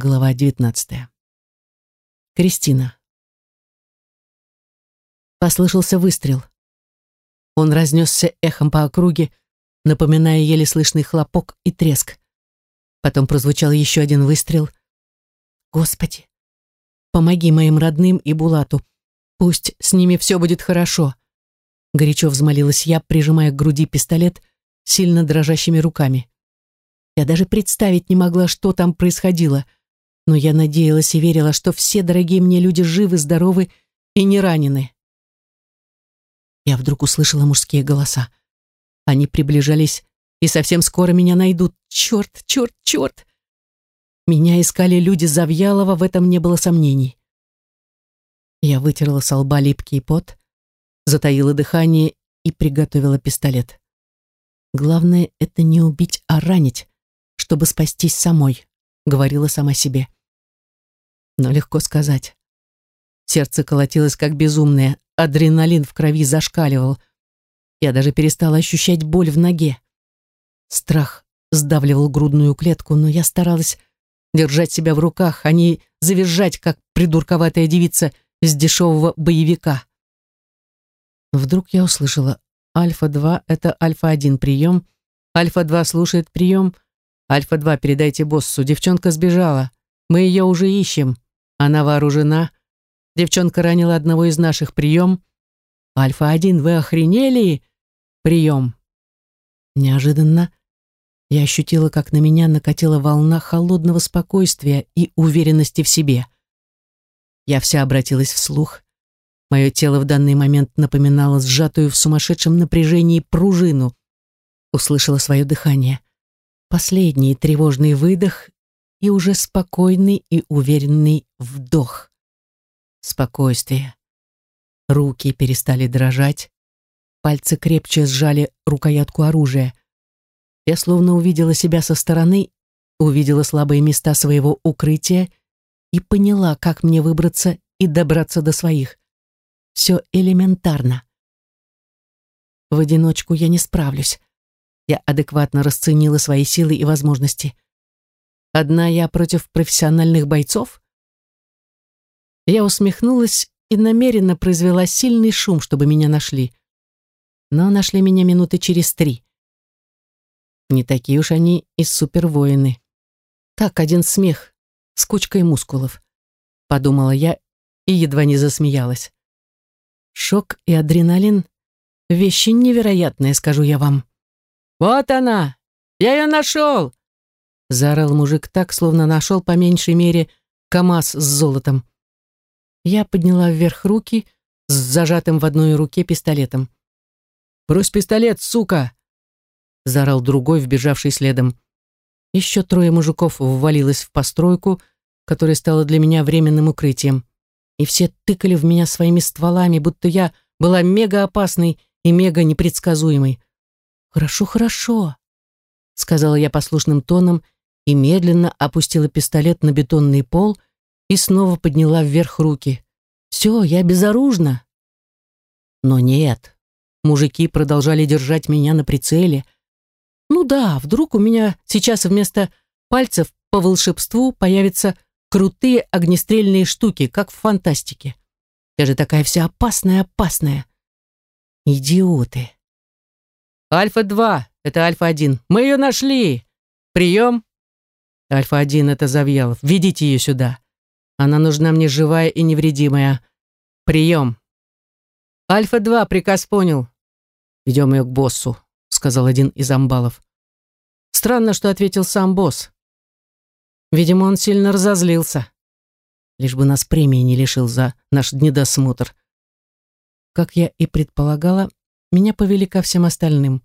Глава 19. Кристина. Послышался выстрел. Он разнесся эхом по округе, напоминая еле слышный хлопок и треск. Потом прозвучал еще один выстрел. «Господи, помоги моим родным и Булату. Пусть с ними все будет хорошо», — горячо взмолилась я, прижимая к груди пистолет сильно дрожащими руками. Я даже представить не могла, что там происходило — но я надеялась и верила, что все дорогие мне люди живы, здоровы и не ранены. Я вдруг услышала мужские голоса. Они приближались, и совсем скоро меня найдут. Черт, черт, черт! Меня искали люди Завьялова, в этом не было сомнений. Я вытерла с лба липкий пот, затаила дыхание и приготовила пистолет. Главное — это не убить, а ранить, чтобы спастись самой, говорила сама себе но легко сказать. Сердце колотилось как безумное, адреналин в крови зашкаливал. Я даже перестала ощущать боль в ноге. Страх сдавливал грудную клетку, но я старалась держать себя в руках, а не завизжать, как придурковатая девица из дешевого боевика. Вдруг я услышала «Альфа-2 — это Альфа-1 прием», «Альфа-2 слушает прием», «Альфа-2 передайте боссу, девчонка сбежала, мы ее уже ищем». Она вооружена. Девчонка ранила одного из наших. Прием. Альфа-1, вы охренели? Прием. Неожиданно я ощутила, как на меня накатила волна холодного спокойствия и уверенности в себе. Я вся обратилась вслух. Мое тело в данный момент напоминало сжатую в сумасшедшем напряжении пружину. Услышала свое дыхание. Последний тревожный выдох и уже спокойный и уверенный вдох. Спокойствие. Руки перестали дрожать, пальцы крепче сжали рукоятку оружия. Я словно увидела себя со стороны, увидела слабые места своего укрытия и поняла, как мне выбраться и добраться до своих. Все элементарно. В одиночку я не справлюсь. Я адекватно расценила свои силы и возможности. Одна я против профессиональных бойцов? Я усмехнулась и намеренно произвела сильный шум, чтобы меня нашли. Но нашли меня минуты через три. Не такие уж они и супервоины. Так, один смех с кучкой мускулов. Подумала я и едва не засмеялась. Шок и адреналин — вещи невероятные, скажу я вам. «Вот она! Я ее нашел!» Заорал мужик так, словно нашел по меньшей мере КамАЗ с золотом. Я подняла вверх руки с зажатым в одной руке пистолетом. «Брось пистолет, сука!» Заорал другой, вбежавший следом. Еще трое мужиков ввалилось в постройку, которая стала для меня временным укрытием. И все тыкали в меня своими стволами, будто я была мега опасной и мега непредсказуемой. «Хорошо, хорошо», — сказала я послушным тоном и медленно опустила пистолет на бетонный пол и снова подняла вверх руки. «Все, я безоружна». Но нет, мужики продолжали держать меня на прицеле. Ну да, вдруг у меня сейчас вместо пальцев по волшебству появятся крутые огнестрельные штуки, как в фантастике. Я же такая вся опасная-опасная. Идиоты. Альфа-2, это Альфа-1. Мы ее нашли. Прием. Альфа-1 — это Завьялов. Ведите ее сюда. Она нужна мне живая и невредимая. Прием. Альфа-2, приказ понял. Ведем ее к боссу, сказал один из амбалов. Странно, что ответил сам босс. Видимо, он сильно разозлился. Лишь бы нас премии не лишил за наш недосмотр. Как я и предполагала, меня повели ко всем остальным.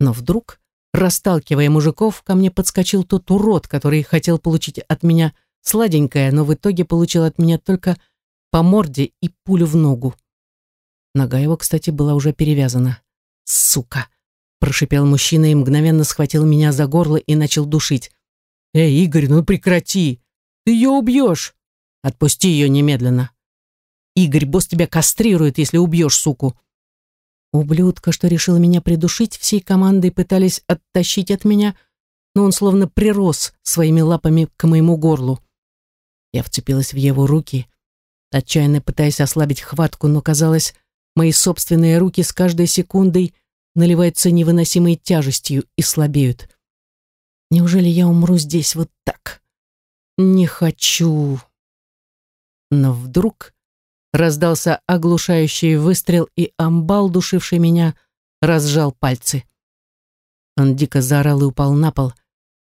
Но вдруг Расталкивая мужиков, ко мне подскочил тот урод, который хотел получить от меня сладенькое, но в итоге получил от меня только по морде и пулю в ногу. Нога его, кстати, была уже перевязана. «Сука!» – прошипел мужчина и мгновенно схватил меня за горло и начал душить. «Эй, Игорь, ну прекрати! Ты ее убьешь! Отпусти ее немедленно!» «Игорь, босс тебя кастрирует, если убьешь суку!» Ублюдка, что решила меня придушить, всей командой пытались оттащить от меня, но он словно прирос своими лапами к моему горлу. Я вцепилась в его руки, отчаянно пытаясь ослабить хватку, но, казалось, мои собственные руки с каждой секундой наливаются невыносимой тяжестью и слабеют. Неужели я умру здесь вот так? Не хочу. Но вдруг раздался оглушающий выстрел, и амбал, душивший меня, разжал пальцы. Он дико заорал и упал на пол,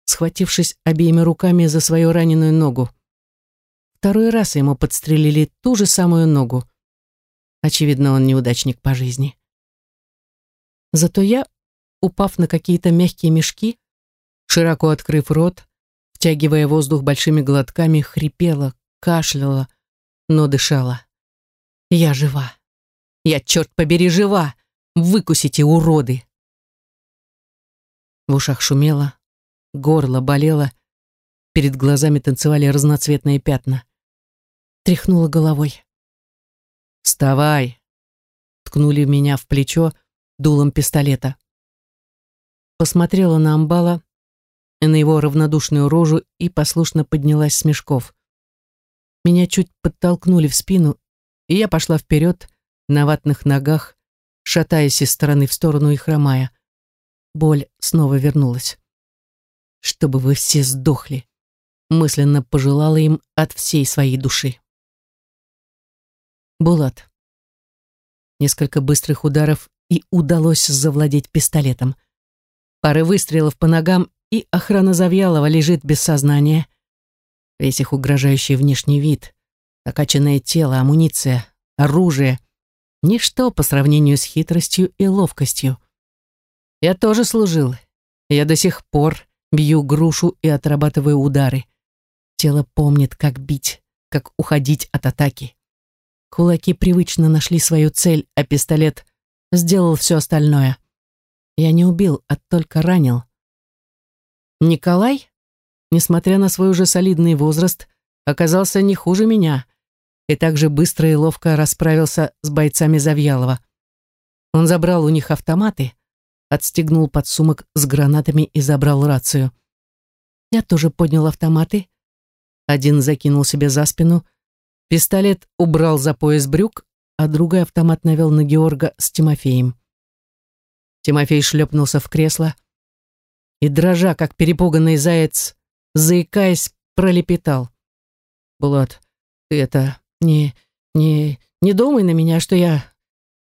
схватившись обеими руками за свою раненую ногу. Второй раз ему подстрелили ту же самую ногу. Очевидно, он неудачник по жизни. Зато я, упав на какие-то мягкие мешки, широко открыв рот, втягивая воздух большими глотками, хрипела, кашляла, но дышала. Я жива. Я, черт побери, жива. Выкусите, уроды. В ушах шумело, горло болело, перед глазами танцевали разноцветные пятна. Тряхнула головой. «Вставай!» Ткнули меня в плечо дулом пистолета. Посмотрела на амбала на его равнодушную рожу и послушно поднялась с мешков. Меня чуть подтолкнули в спину, и я пошла вперед на ватных ногах, шатаясь из стороны в сторону и хромая. Боль снова вернулась. «Чтобы вы все сдохли!» мысленно пожелала им от всей своей души. Булат. Несколько быстрых ударов, и удалось завладеть пистолетом. Пары выстрелов по ногам, и охрана Завьялова лежит без сознания. Весь их угрожающий внешний вид, накачанное тело, амуниция, оружие — ничто по сравнению с хитростью и ловкостью. Я тоже служил. Я до сих пор бью грушу и отрабатываю удары. Тело помнит, как бить, как уходить от атаки. Кулаки привычно нашли свою цель, а пистолет сделал все остальное. Я не убил, а только ранил. Николай, несмотря на свой уже солидный возраст, оказался не хуже меня и также быстро и ловко расправился с бойцами Завьялова. Он забрал у них автоматы, отстегнул подсумок с гранатами и забрал рацию. Я тоже поднял автоматы. Один закинул себе за спину, пистолет убрал за пояс брюк, а другой автомат навел на Георга с Тимофеем. Тимофей шлепнулся в кресло и, дрожа, как перепуганный заяц, заикаясь, пролепетал. «Булат, ты это, не, не, не думай на меня, что я,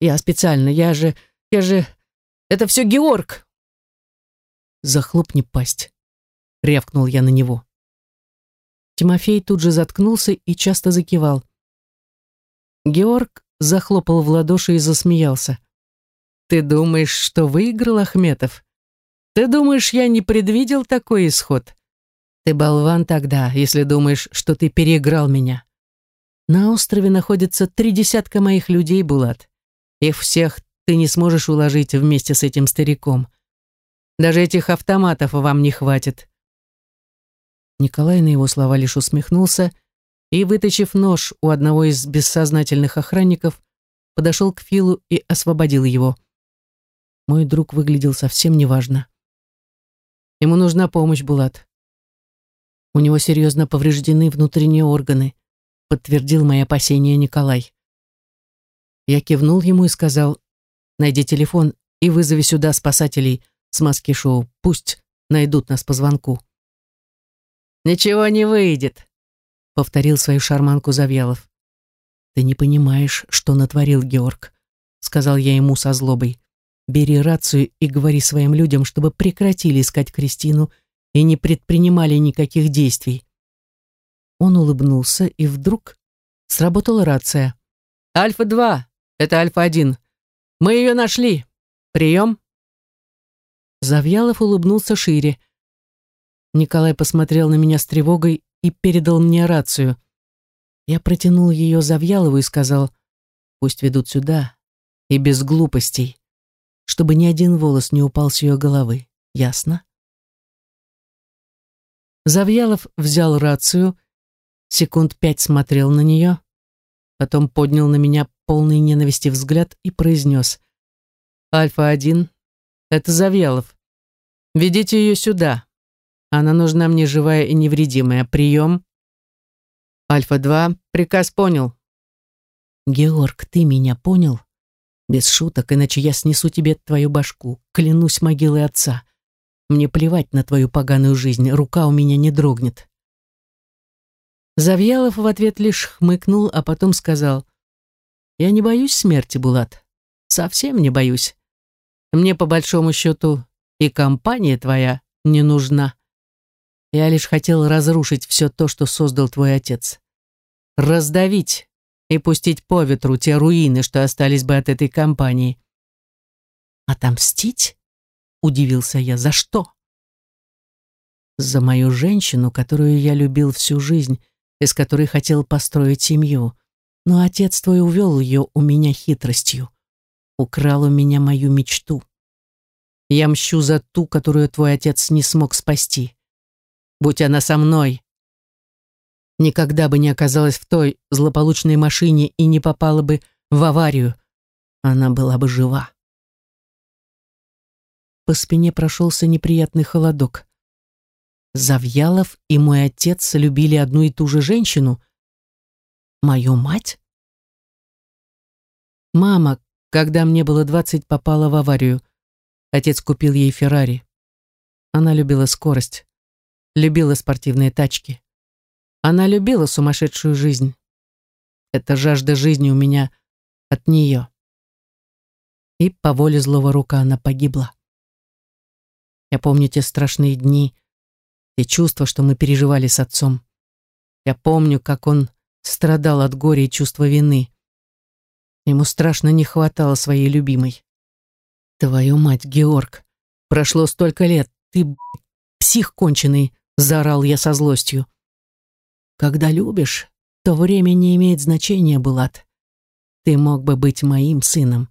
я специально, я же, я же, это все Георг!» «Захлопни пасть», — рявкнул я на него. Тимофей тут же заткнулся и часто закивал. Георг захлопал в ладоши и засмеялся. «Ты думаешь, что выиграл Ахметов? Ты думаешь, я не предвидел такой исход? Ты болван тогда, если думаешь, что ты переиграл меня. На острове находится три десятка моих людей, Булат. Их всех ты не сможешь уложить вместе с этим стариком. Даже этих автоматов вам не хватит». Николай на его слова лишь усмехнулся и, вытащив нож у одного из бессознательных охранников, подошел к Филу и освободил его. Мой друг выглядел совсем неважно. Ему нужна помощь, Булат. У него серьезно повреждены внутренние органы, подтвердил мои опасения Николай. Я кивнул ему и сказал, найди телефон и вызови сюда спасателей с маски-шоу, пусть найдут нас по звонку. «Ничего не выйдет», — повторил свою шарманку Завьялов. «Ты не понимаешь, что натворил Георг», — сказал я ему со злобой. Бери рацию и говори своим людям, чтобы прекратили искать Кристину и не предпринимали никаких действий. Он улыбнулся, и вдруг сработала рация. «Альфа-2, это Альфа-1. Мы ее нашли. Прием?» Завьялов улыбнулся шире. Николай посмотрел на меня с тревогой и передал мне рацию. Я протянул ее Завьялову и сказал, «Пусть ведут сюда, и без глупостей чтобы ни один волос не упал с ее головы. Ясно? Завьялов взял рацию, секунд пять смотрел на нее, потом поднял на меня полный ненависти взгляд и произнес. «Альфа-1, это Завьялов. Ведите ее сюда. Она нужна мне живая и невредимая. Прием. Альфа-2, приказ понял. Георг, ты меня понял? Без шуток, иначе я снесу тебе твою башку. Клянусь могилой отца. Мне плевать на твою поганую жизнь, рука у меня не дрогнет. Завьялов в ответ лишь хмыкнул, а потом сказал, «Я не боюсь смерти, Булат. Совсем не боюсь. Мне, по большому счету, и компания твоя не нужна. Я лишь хотел разрушить все то, что создал твой отец. Раздавить и пустить по ветру те руины, что остались бы от этой компании. Отомстить? Удивился я. За что? За мою женщину, которую я любил всю жизнь, из которой хотел построить семью. Но отец твой увел ее у меня хитростью. Украл у меня мою мечту. Я мщу за ту, которую твой отец не смог спасти. Будь она со мной, никогда бы не оказалась в той злополучной машине и не попала бы в аварию. Она была бы жива. По спине прошелся неприятный холодок. Завьялов и мой отец любили одну и ту же женщину. Мою мать? Мама, когда мне было двадцать, попала в аварию. Отец купил ей Феррари. Она любила скорость, любила спортивные тачки. Она любила сумасшедшую жизнь. Эта жажда жизни у меня от нее. И по воле злого рука она погибла. Я помню те страшные дни, те чувства, что мы переживали с отцом. Я помню, как он страдал от горя и чувства вины. Ему страшно не хватало своей любимой. «Твою мать, Георг! Прошло столько лет! Ты, псих конченый!» — заорал я со злостью. «Когда любишь, то время не имеет значения, Булат. Ты мог бы быть моим сыном.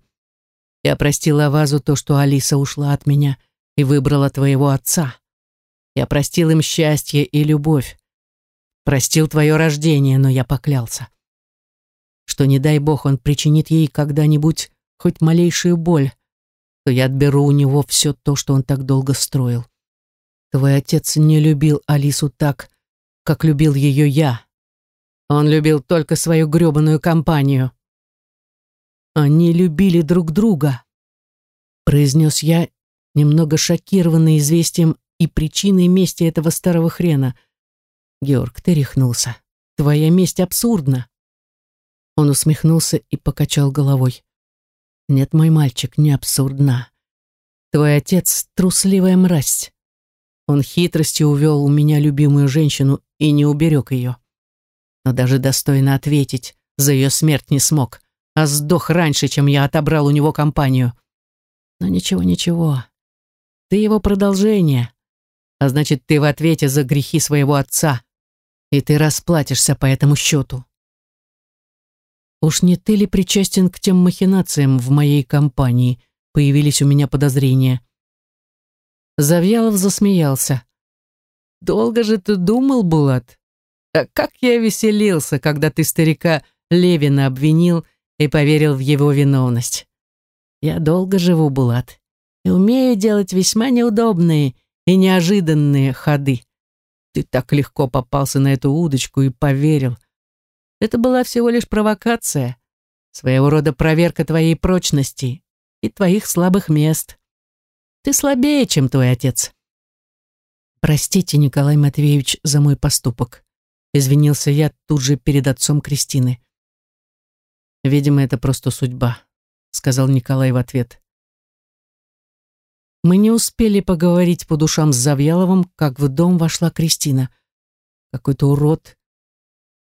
Я простила Вазу то, что Алиса ушла от меня и выбрала твоего отца. Я простил им счастье и любовь. Простил твое рождение, но я поклялся, что не дай бог он причинит ей когда-нибудь хоть малейшую боль, то я отберу у него все то, что он так долго строил. Твой отец не любил Алису так, как любил ее я. Он любил только свою грёбаную компанию. Они любили друг друга, произнес я, немного шокированный известием и причиной мести этого старого хрена. Георг, ты рехнулся. Твоя месть абсурдна. Он усмехнулся и покачал головой. Нет, мой мальчик, не абсурдна. Твой отец — трусливая мразь. Он хитростью увел у меня любимую женщину и не уберег ее. Но даже достойно ответить за ее смерть не смог, а сдох раньше, чем я отобрал у него компанию. Но ничего, ничего. Ты его продолжение. А значит, ты в ответе за грехи своего отца. И ты расплатишься по этому счету. Уж не ты ли причастен к тем махинациям в моей компании? Появились у меня подозрения. Завьялов засмеялся. Долго же ты думал, Булат? А как я веселился, когда ты старика Левина обвинил и поверил в его виновность. Я долго живу, Булат, и умею делать весьма неудобные и неожиданные ходы. Ты так легко попался на эту удочку и поверил — это была всего лишь провокация, своего рода проверка твоей прочности и твоих слабых мест. Ты слабее, чем твой отец. Простите, Николай Матвеевич, за мой поступок. Извинился я тут же перед отцом Кристины. Видимо, это просто судьба, сказал Николай в ответ. Мы не успели поговорить по душам с Завьяловым, как в дом вошла Кристина. Какой-то урод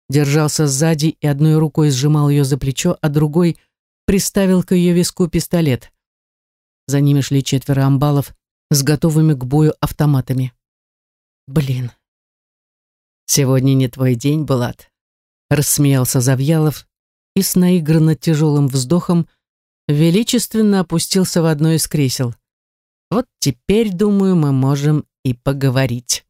держался сзади и одной рукой сжимал ее за плечо, а другой приставил к ее виску пистолет. За ними шли четверо амбалов с готовыми к бою автоматами. «Блин, сегодня не твой день, Булат», — рассмеялся Завьялов и с наигранно тяжелым вздохом величественно опустился в одно из кресел. «Вот теперь, думаю, мы можем и поговорить».